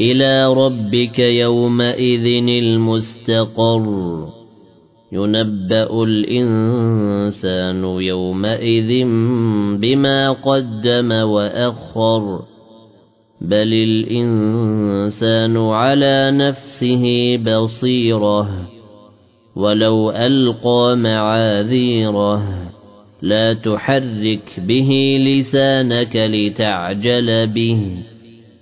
إلى ربك يومئذ المستقر. ينبأ الإنسان يومئذ بما قدم وأخر. بل الإنسان على نفسه بصيرة. ولو ألقى معاذيره لا تحرك به لسانك لتعجل به.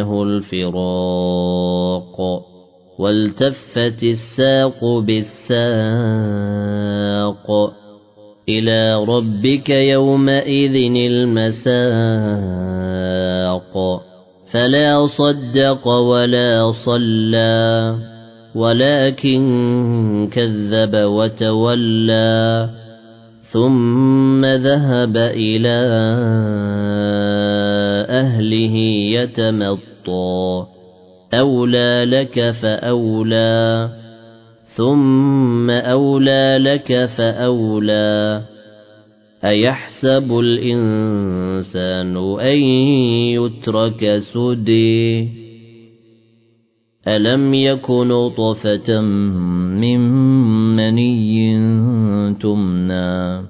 أنه الفراق والتفت الساق بالساق إلى ربك يومئذ المساق فلا صدق ولا صلى ولكن كذب وتولى ثم ذهب إلى أهله يتمطى أولى لك فأولى ثم أولى لك فأولى. أيحسب الإنسان أن يترك سدي؟ ألم يكن طفة من مني تمنى؟